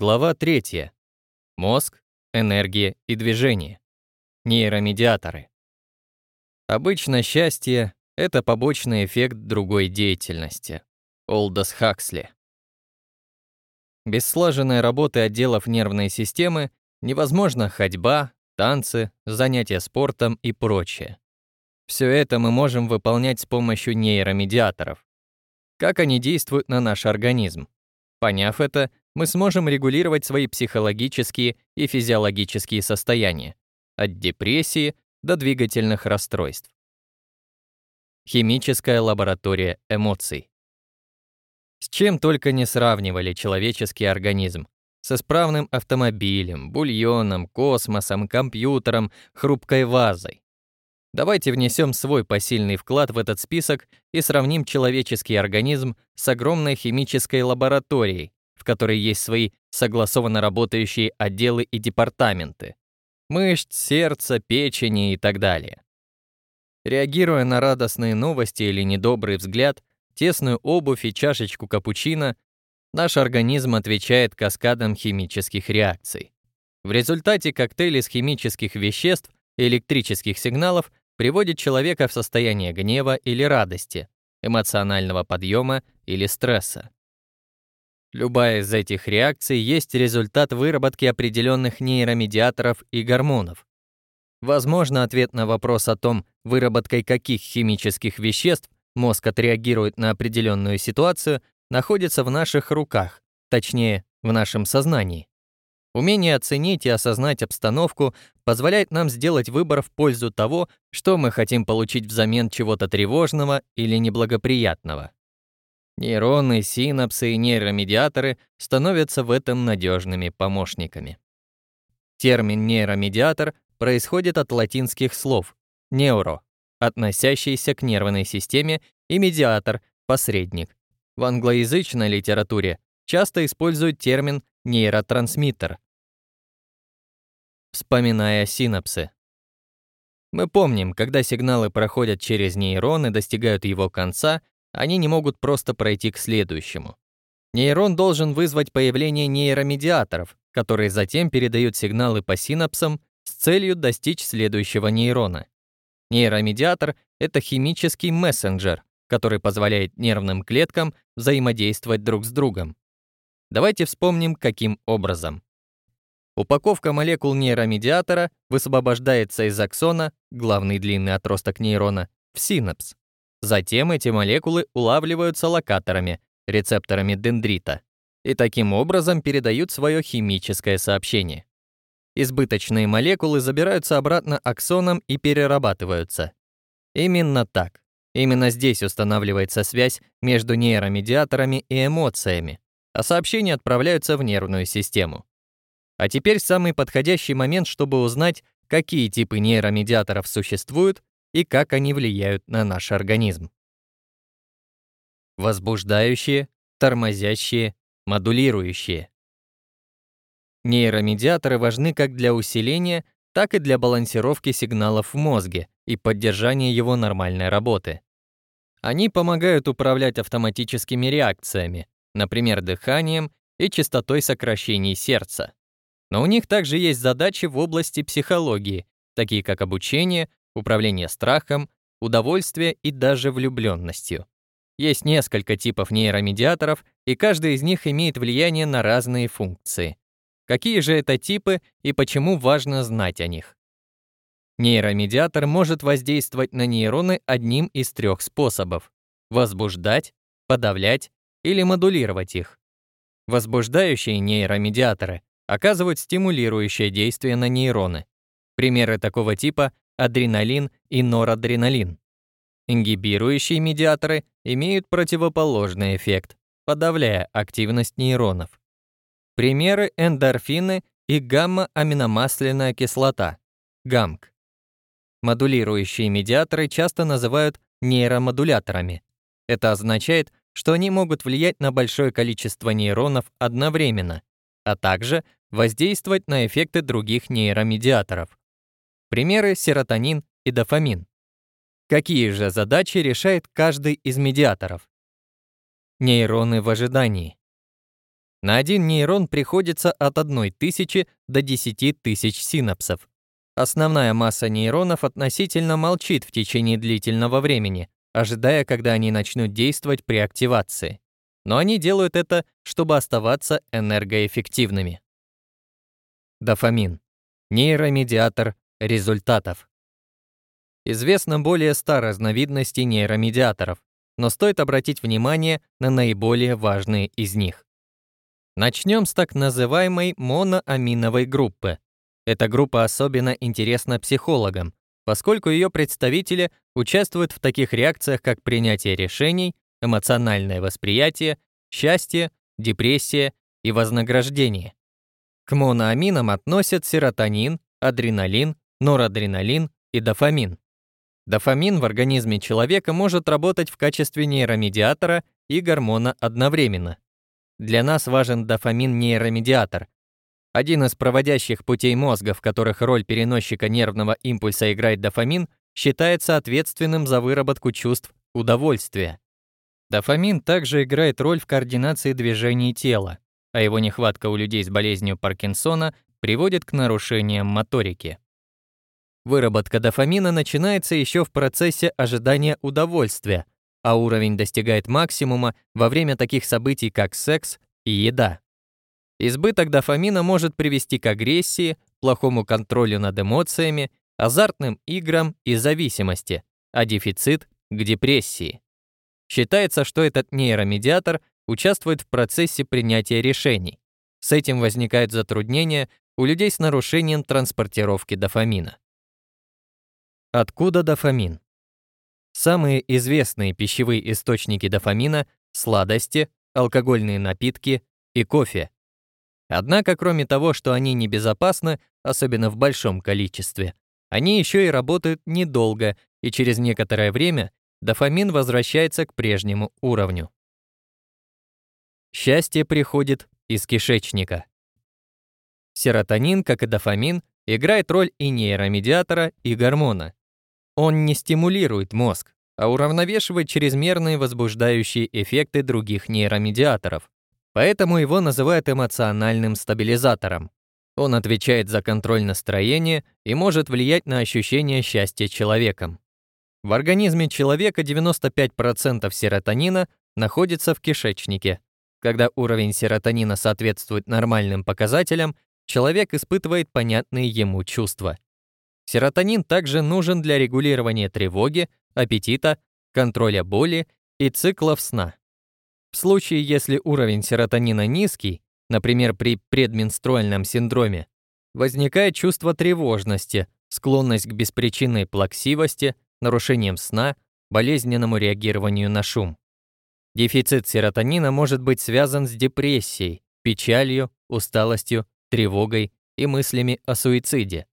Глава 3. Мозг, энергия и движение. Нейромедиаторы. Обычно счастье — это побочный эффект другой деятельности. Олдос Хаксли. Без слаженной работы отделов нервной системы невозможна ходьба, танцы, занятия спортом и прочее. Все это мы можем выполнять с помощью нейромедиаторов. Как они действуют на наш организм? Поняв это, мы сможем регулировать свои психологические и физиологические состояния, от депрессии до двигательных расстройств. Химическая лаборатория эмоций. С чем только не сравнивали человеческий организм. С исправным автомобилем, бульоном, космосом, компьютером, хрупкой вазой. Давайте внесем свой посильный вклад в этот список и сравним человеческий организм с огромной химической лабораторией, в которой есть свои согласованно работающие отделы и департаменты, мышц, сердца, печени и так далее. Реагируя на радостные новости или недобрый взгляд, тесную обувь и чашечку капучино, наш организм отвечает каскадом химических реакций. В результате коктейль из химических веществ и электрических сигналов приводит человека в состояние гнева или радости, эмоционального подъема или стресса. Любая из этих реакций есть результат выработки определенных нейромедиаторов и гормонов. Возможно, ответ на вопрос о том, выработкой каких химических веществ мозг отреагирует на определенную ситуацию, находится в наших руках, точнее, в нашем сознании. Умение оценить и осознать обстановку позволяет нам сделать выбор в пользу того, что мы хотим получить взамен чего-то тревожного или неблагоприятного. Нейроны, синапсы и нейромедиаторы становятся в этом надежными помощниками. Термин нейромедиатор происходит от латинских слов «неуро», относящийся к нервной системе, и медиатор — посредник. В англоязычной литературе часто используют термин нейротрансмиттер. Вспоминая синапсы. Мы помним, когда сигналы проходят через нейрон и достигают его конца, они не могут просто пройти к следующему. Нейрон должен вызвать появление нейромедиаторов, которые затем передают сигналы по синапсам с целью достичь следующего нейрона. Нейромедиатор — это химический мессенджер, который позволяет нервным клеткам взаимодействовать друг с другом. Давайте вспомним, каким образом. Упаковка молекул нейромедиатора высвобождается из аксона, главный длинный отросток нейрона, в синапс. Затем эти молекулы улавливаются локаторами, рецепторами дендрита, и таким образом передают свое химическое сообщение. Избыточные молекулы забираются обратно аксоном и перерабатываются. Именно так. Именно здесь устанавливается связь между нейромедиаторами и эмоциями, а сообщения отправляются в нервную систему. А теперь самый подходящий момент, чтобы узнать, какие типы нейромедиаторов существуют и как они влияют на наш организм. Возбуждающие, тормозящие, модулирующие. Нейромедиаторы важны как для усиления, так и для балансировки сигналов в мозге и поддержания его нормальной работы. Они помогают управлять автоматическими реакциями, например, дыханием и частотой сокращений сердца. Но у них также есть задачи в области психологии, такие как обучение, управление страхом, удовольствие и даже влюбленностью. Есть несколько типов нейромедиаторов, и каждый из них имеет влияние на разные функции. Какие же это типы и почему важно знать о них? Нейромедиатор может воздействовать на нейроны одним из трех способов — возбуждать, подавлять или модулировать их. Возбуждающие нейромедиаторы оказывают стимулирующее действие на нейроны. Примеры такого типа адреналин и норадреналин. Ингибирующие медиаторы имеют противоположный эффект, подавляя активность нейронов. Примеры эндорфины и гамма-аминомасляная кислота, ГАМК. Модулирующие медиаторы часто называют нейромодуляторами. Это означает, что они могут влиять на большое количество нейронов одновременно, а также воздействовать на эффекты других нейромедиаторов. Примеры серотонин и дофамин. Какие же задачи решает каждый из медиаторов? Нейроны в ожидании. На один нейрон приходится от 1 тысячи до 10 тысяч синапсов. Основная масса нейронов относительно молчит в течение длительного времени, ожидая, когда они начнут действовать при активации. Но они делают это, чтобы оставаться энергоэффективными. Дофамин. Нейромедиатор результатов. Известно более 100 разновидностей нейромедиаторов, но стоит обратить внимание на наиболее важные из них. Начнем с так называемой моноаминовой группы. Эта группа особенно интересна психологам, поскольку ее представители участвуют в таких реакциях, как принятие решений, эмоциональное восприятие, счастье, депрессия и вознаграждение. К моноаминам относят серотонин, адреналин, норадреналин и дофамин. Дофамин в организме человека может работать в качестве нейромедиатора и гормона одновременно. Для нас важен дофамин-нейромедиатор. Один из проводящих путей мозга, в которых роль переносчика нервного импульса играет дофамин, считается ответственным за выработку чувств удовольствия. Дофамин также играет роль в координации движений тела, а его нехватка у людей с болезнью Паркинсона приводит к нарушениям моторики. Выработка дофамина начинается еще в процессе ожидания удовольствия, а уровень достигает максимума во время таких событий, как секс и еда. Избыток дофамина может привести к агрессии, плохому контролю над эмоциями, азартным играм и зависимости, а дефицит — к депрессии. Считается, что этот нейромедиатор участвует в процессе принятия решений. С этим возникают затруднения у людей с нарушением транспортировки дофамина. Откуда дофамин? Самые известные пищевые источники дофамина – сладости, алкогольные напитки и кофе. Однако, кроме того, что они небезопасны, особенно в большом количестве, они еще и работают недолго, и через некоторое время дофамин возвращается к прежнему уровню. Счастье приходит из кишечника. Серотонин, как и дофамин, играет роль и нейромедиатора, и гормона. Он не стимулирует мозг, а уравновешивает чрезмерные возбуждающие эффекты других нейромедиаторов. Поэтому его называют эмоциональным стабилизатором. Он отвечает за контроль настроения и может влиять на ощущение счастья человеком. В организме человека 95% серотонина находится в кишечнике. Когда уровень серотонина соответствует нормальным показателям, человек испытывает понятные ему чувства. Серотонин также нужен для регулирования тревоги, аппетита, контроля боли и циклов сна. В случае, если уровень серотонина низкий, например, при предменструальном синдроме, возникает чувство тревожности, склонность к беспричинной плаксивости, нарушением сна, болезненному реагированию на шум. Дефицит серотонина может быть связан с депрессией, печалью, усталостью, тревогой и мыслями о суициде.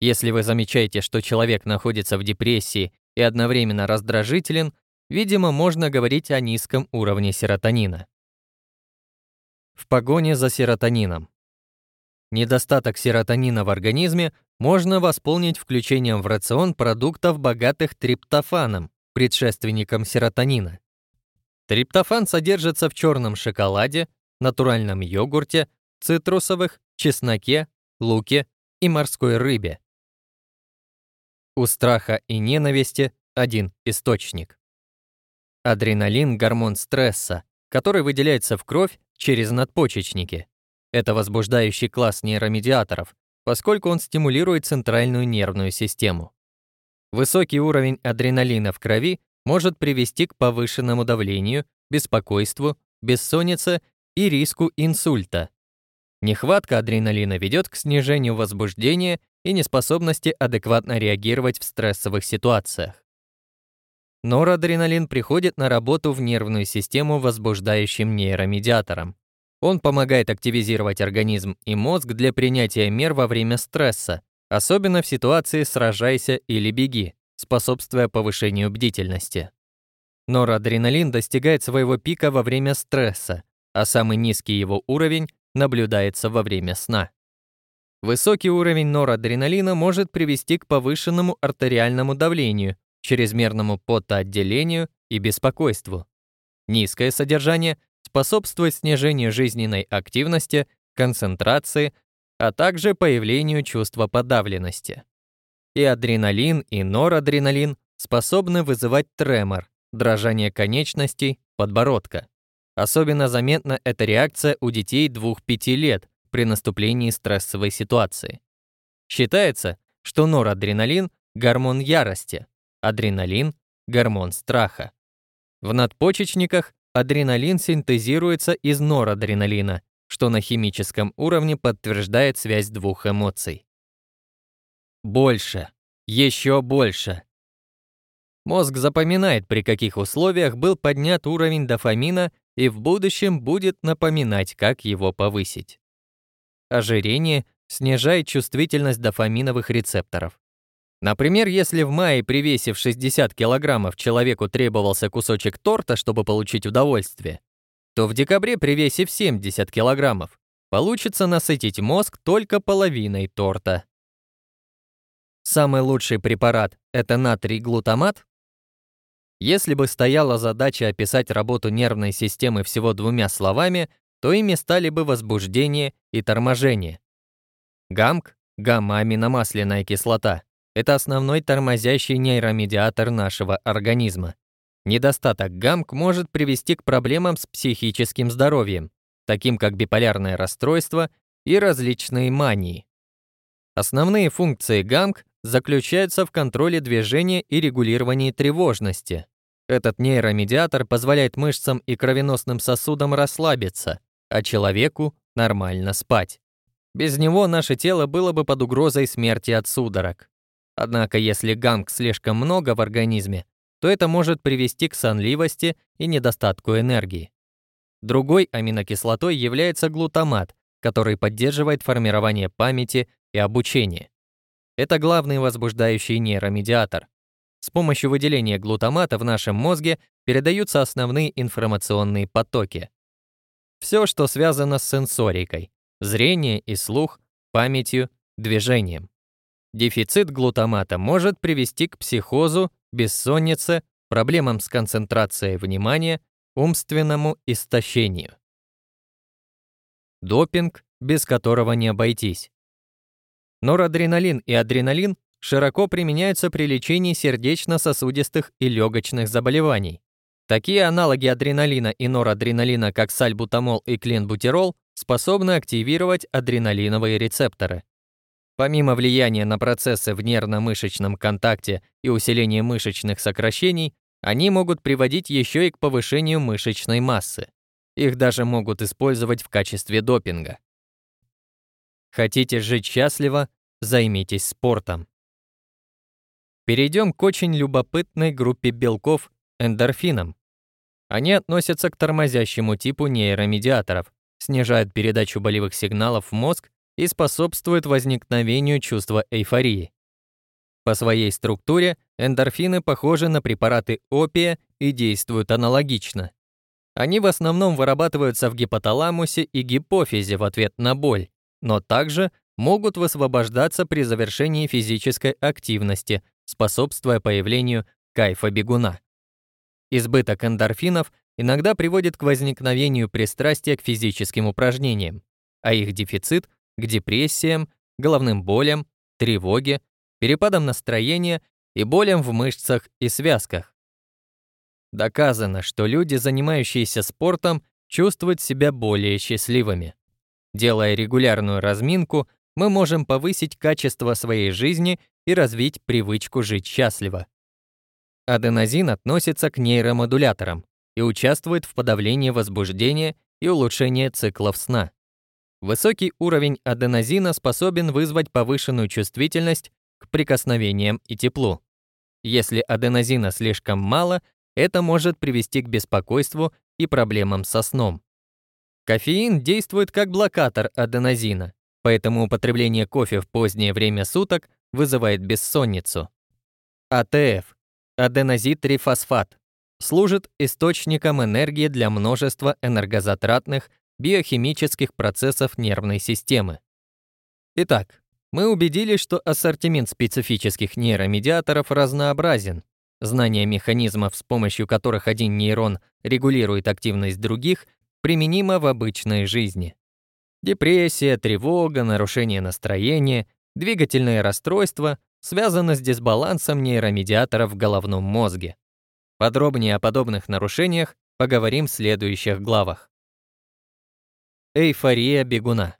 Если вы замечаете, что человек находится в депрессии и одновременно раздражителен, видимо, можно говорить о низком уровне серотонина. В погоне за серотонином. Недостаток серотонина в организме можно восполнить включением в рацион продуктов, богатых триптофаном, предшественником серотонина. Триптофан содержится в черном шоколаде, натуральном йогурте, цитрусовых, чесноке, луке и морской рыбе. У страха и ненависти один источник. Адреналин – гормон стресса, который выделяется в кровь через надпочечники. Это возбуждающий класс нейромедиаторов, поскольку он стимулирует центральную нервную систему. Высокий уровень адреналина в крови может привести к повышенному давлению, беспокойству, бессоннице и риску инсульта. Нехватка адреналина ведет к снижению возбуждения и неспособности адекватно реагировать в стрессовых ситуациях. Норадреналин приходит на работу в нервную систему возбуждающим нейромедиатором. Он помогает активизировать организм и мозг для принятия мер во время стресса, особенно в ситуации «сражайся или беги», способствуя повышению бдительности. Норадреналин достигает своего пика во время стресса, а самый низкий его уровень наблюдается во время сна. Высокий уровень норадреналина может привести к повышенному артериальному давлению, чрезмерному потоотделению и беспокойству. Низкое содержание способствует снижению жизненной активности, концентрации, а также появлению чувства подавленности. И адреналин, и норадреналин способны вызывать тремор, дрожание конечностей, подбородка. Особенно заметна эта реакция у детей 2-5 лет при наступлении стрессовой ситуации. Считается, что норадреналин – гормон ярости, адреналин – гормон страха. В надпочечниках адреналин синтезируется из норадреналина, что на химическом уровне подтверждает связь двух эмоций. Больше, еще больше. Мозг запоминает, при каких условиях был поднят уровень дофамина и в будущем будет напоминать, как его повысить. Ожирение снижает чувствительность дофаминовых рецепторов. Например, если в мае при весе в 60 килограммов человеку требовался кусочек торта, чтобы получить удовольствие, то в декабре при весе в 70 килограммов получится насытить мозг только половиной торта. Самый лучший препарат – это натрий глутамат, если бы стояла задача описать работу нервной системы всего двумя словами, то ими стали бы возбуждение и торможение. ГАМК, гамма-аминомасляная кислота, это основной тормозящий нейромедиатор нашего организма. Недостаток ГАМК может привести к проблемам с психическим здоровьем, таким как биполярное расстройство и различные мании. Основные функции ГАМК заключаются в контроле движения и регулировании тревожности. Этот нейромедиатор позволяет мышцам и кровеносным сосудам расслабиться, а человеку нормально спать. Без него наше тело было бы под угрозой смерти от судорог. Однако если ганг слишком много в организме, то это может привести к сонливости и недостатку энергии. Другой аминокислотой является глутамат, который поддерживает формирование памяти и обучение. Это главный возбуждающий нейромедиатор. С помощью выделения глутамата в нашем мозге передаются основные информационные потоки. Все, что связано с сенсорикой – зрение и слух, памятью, движением. Дефицит глутамата может привести к психозу, бессоннице, проблемам с концентрацией внимания, умственному истощению. Допинг, без которого не обойтись. Норадреналин и адреналин широко применяются при лечении сердечно-сосудистых и легочных заболеваний. Такие аналоги адреналина и норадреналина, как сальбутамол и кленбутирол, способны активировать адреналиновые рецепторы. Помимо влияния на процессы в нервно-мышечном контакте и усиления мышечных сокращений, они могут приводить еще и к повышению мышечной массы. Их даже могут использовать в качестве допинга. Хотите жить счастливо? Займитесь спортом. Перейдем к очень любопытной группе белков – эндорфинам. Они относятся к тормозящему типу нейромедиаторов, снижают передачу болевых сигналов в мозг и способствуют возникновению чувства эйфории. По своей структуре эндорфины похожи на препараты опия и действуют аналогично. Они в основном вырабатываются в гипоталамусе и гипофизе в ответ на боль, но также могут высвобождаться при завершении физической активности, способствуя появлению кайфа бегуна. Избыток эндорфинов иногда приводит к возникновению пристрастия к физическим упражнениям, а их дефицит — к депрессиям, головным болям, тревоге, перепадам настроения и болям в мышцах и связках. Доказано, что люди, занимающиеся спортом, чувствуют себя более счастливыми. Делая регулярную разминку, мы можем повысить качество своей жизни и развить привычку жить счастливо. Аденозин относится к нейромодуляторам и участвует в подавлении возбуждения и улучшении циклов сна. Высокий уровень аденозина способен вызвать повышенную чувствительность к прикосновениям и теплу. Если аденозина слишком мало, это может привести к беспокойству и проблемам со сном. Кофеин действует как блокатор аденозина, поэтому употребление кофе в позднее время суток вызывает бессонницу. АТФ – аденозитрифосфат служит источником энергии для множества энергозатратных биохимических процессов нервной системы. Итак, мы убедились, что ассортимент специфических нейромедиаторов разнообразен. Знание механизмов, с помощью которых один нейрон регулирует активность других, применимо в обычной жизни. Депрессия, тревога, нарушение настроения, двигательное расстройство связано с дисбалансом нейромедиаторов в головном мозге. Подробнее о подобных нарушениях поговорим в следующих главах. Эйфория бегуна.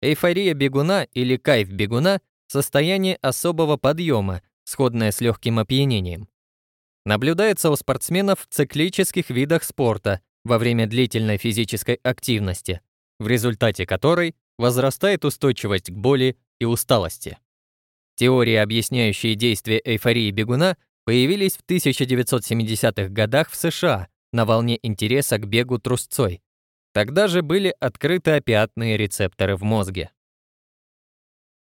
Эйфория бегуна или кайф бегуна – состояние особого подъема, сходное с легким опьянением. Наблюдается у спортсменов в циклических видах спорта во время длительной физической активности, в результате которой возрастает устойчивость к боли и усталости. Теории, объясняющие действие эйфории бегуна, появились в 1970-х годах в США на волне интереса к бегу трусцой. Тогда же были открыты опиатные рецепторы в мозге.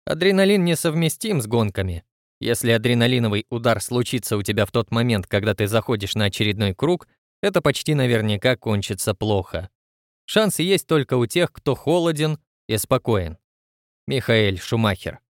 Адреналин несовместим с гонками. Если адреналиновый удар случится у тебя в тот момент, когда ты заходишь на очередной круг, это почти наверняка кончится плохо. Шансы есть только у тех, кто холоден и спокоен. Михаэль Шумахер